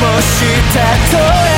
もしたと